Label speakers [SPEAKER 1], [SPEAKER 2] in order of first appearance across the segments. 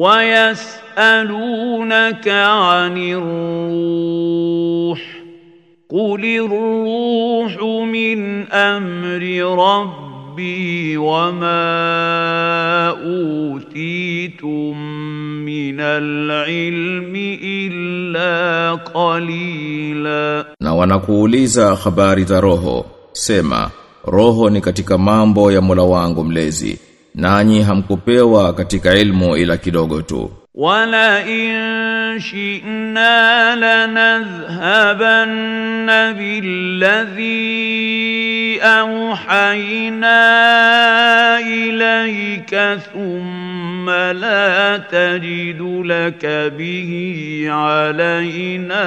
[SPEAKER 1] ويسألونك عن الروح قل الروح من أمر ربي وما أوتيتم من العلم
[SPEAKER 2] إلا قليلا na wanakuuliza habari za roho sema roho ni katika mambo ya mula wangu mlezi nanyi hamkupewa katika ilmu ila kidogo tu
[SPEAKER 1] wala in shi'na lanadhhabanna billadhi awhayna ilayka thumma la tajidu laka bihi alayna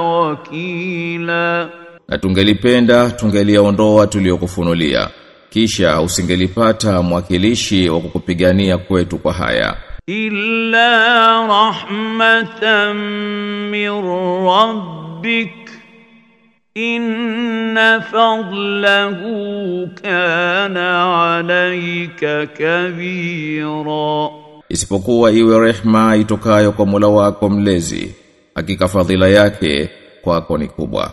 [SPEAKER 1] wakila
[SPEAKER 2] na tungelipenda tungeliondoa tuliokufunulia kisha usingelipata mwakilishi wa kukupigania kwetu kwa haya
[SPEAKER 1] illa rahmatan min rabbik inna fadlahu kana alayka kabira
[SPEAKER 2] isipokuwa iwe rehma itokayo kwa Mola wako mlezi hakika fadhila yake kwako ni kubwa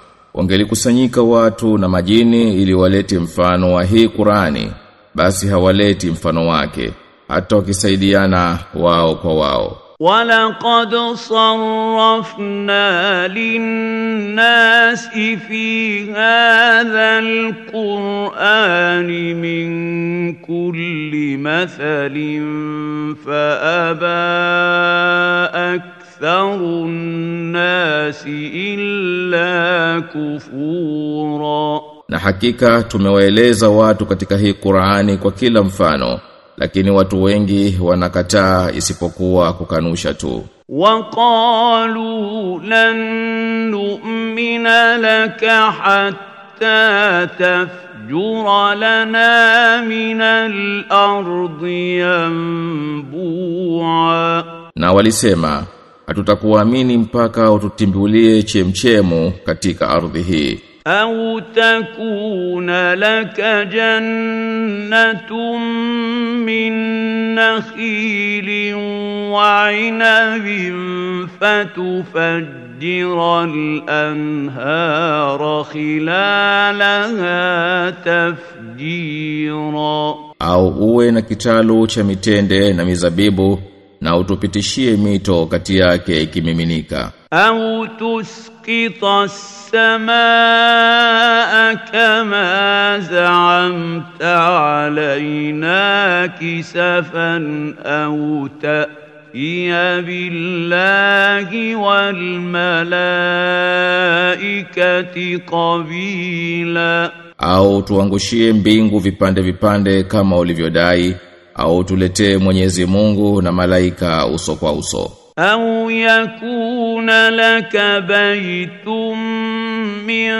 [SPEAKER 2] wangelikusanyika watu na majini ili walete mfano wa hii Qur'ani basi hawaleti mfano wake hata wakisaidiana wao kwa wao
[SPEAKER 1] ولقد صرفنا للناس في هذا min kulli mathalin fa فأبى أكثر الناس إلا كفورا
[SPEAKER 2] na hakika tumewaeleza watu katika hii Qur'ani kwa kila mfano lakini watu wengi wanakataa isipokuwa kukanusha tu
[SPEAKER 1] waqalu lan nu'mina laka hatta tafjura lana min al-ardi yanbu'a
[SPEAKER 2] na walisema hatutakuamini mpaka ututimbulie chemchemu katika
[SPEAKER 1] ardhi hii au takuna laka jannatun min nakhilin wa inabin fatufajjira al-anhara khilalaha tafjira
[SPEAKER 2] au uwe na kitalu cha mitende na mizabibu na utupitishie mito kati yake ikimiminika
[SPEAKER 1] au tusqita samaa kama zaamta alaina kisafan au ta billahi wal
[SPEAKER 2] malaikati qabila, au tuangushie mbingu vipande vipande kama ulivyodai au tuletee Mwenyezi Mungu na malaika uso kwa uso
[SPEAKER 1] au yakuna laka baytum min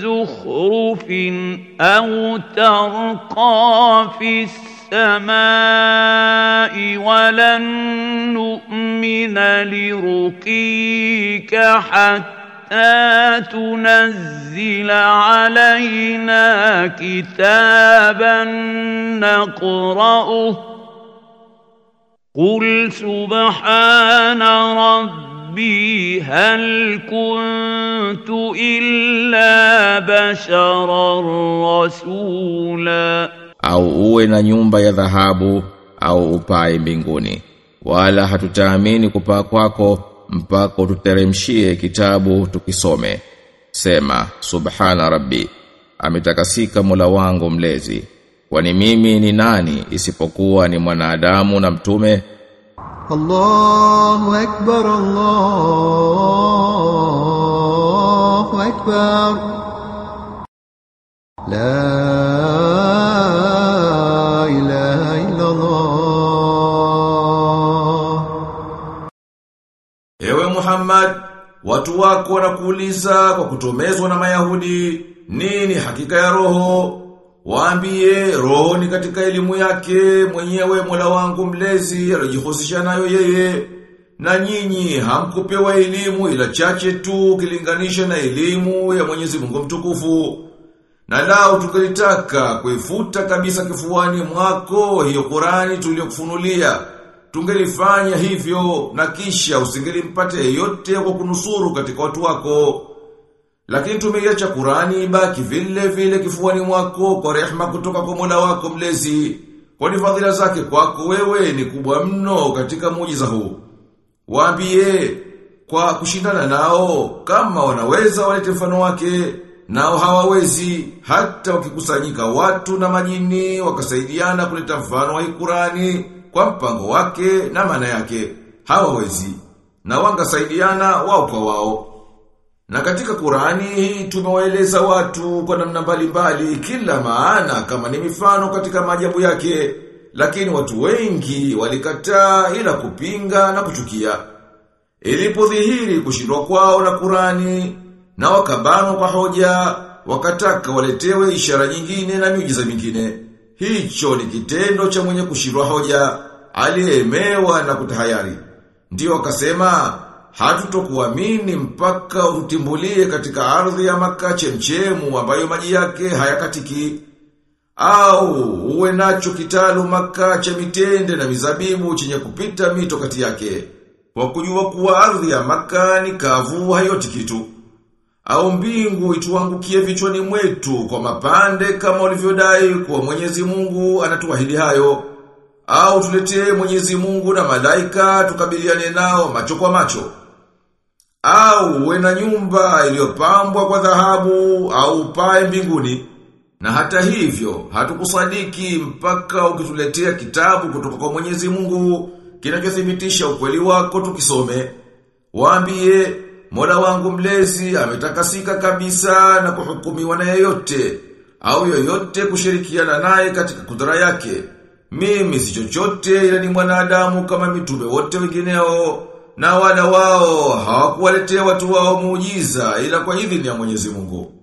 [SPEAKER 1] zukhrufin au tarqa fi السماء ولن nu'mina لرقيك hatta تنزل علينا كتابا نقرأه قل سبحان ربي هل كنت إلا بشرا رسولا
[SPEAKER 2] أو أوينا نيومبا يذهبوا أو أوباي بنغوني wala hatutaamini kupaa kwako mpaka tuteremshie kitabu tukisome sema subhana rabbi ametakasika mula wangu mlezi kwani mimi ni nani isipokuwa ni mwanadamu na mtume
[SPEAKER 1] Allahu akbar Allahu akbar La
[SPEAKER 3] Muhammad Watu wako wanakuuliza kwa kutomezwa na Mayahudi Nini hakika ya roho Waambie roho ni katika elimu yake mwenyewe Mola wangu mlezi alijihusisha nayo yeye na nyinyi hamkupewa elimu ila chache tu kilinganisha na elimu ya Mwenyezi Mungu mtukufu. Na lao tukalitaka kuifuta kabisa kifuani mwako hiyo Qurani tuliyokufunulia tungelifanya hivyo na kisha usingelimpata yeyote kwa kunusuru katika watu wako. Lakini tumeiacha Qurani ibaki vile vile kifuani mwako kwa rehema kutoka kwa Mola wako mlezi. Kwani fadhila zake kwako wewe ni kubwa mno katika muujiza huu. Waambie kwa kushindana nao kama wanaweza walete mfano wake nao hawawezi hata wakikusanyika watu na majini wakasaidiana kuleta mfano wa Qurani kwa mpango wake na maana yake hawawezi na saidiana wao kwa wao. Na katika Qur'ani hii tumewaeleza watu kwa namna mbalimbali kila maana kama ni mifano katika majabu yake, lakini watu wengi walikataa ila kupinga na kuchukia. Ilipodhihiri kushindwa kwao na Qur'ani na wakabanwa kwa hoja, wakataka waletewe ishara nyingine na miujiza mingine. Hicho ni kitendo cha mwenye kushirwa hoja, aliyemewa na kutahayari. Ndiyo akasema, hatutokuamini mpaka utimbulie katika ardhi ya maka chemchemu ambayo maji yake hayakatiki. Au uwe nacho kitalu maka cha mitende na mizabibu chenye kupita mito kati yake. Kwa kujua kuwa ardhi ya maka ni kavu hayoti kitu au mbingu ituangukie vichwani mwetu kwa mapande kama ulivyodai kuwa Mwenyezi Mungu anatuahidi hayo au tuletee Mwenyezi Mungu na malaika tukabiliane nao macho kwa macho au uwe na nyumba iliyopambwa kwa dhahabu au pae mbinguni na hata hivyo hatukusadiki mpaka ukituletea kitabu kutoka kwa Mwenyezi Mungu kinachothibitisha ukweli wako tukisome waambie Mola wangu mlezi ametakasika kabisa na kuhukumiwa na yeyote au yoyote kushirikiana naye katika kudra yake. Mimi si chochote ila ni mwanadamu kama mitume wote wengineo na wala wao hawakuwaletea watu wao muujiza ila kwa idhini ya Mwenyezi Mungu.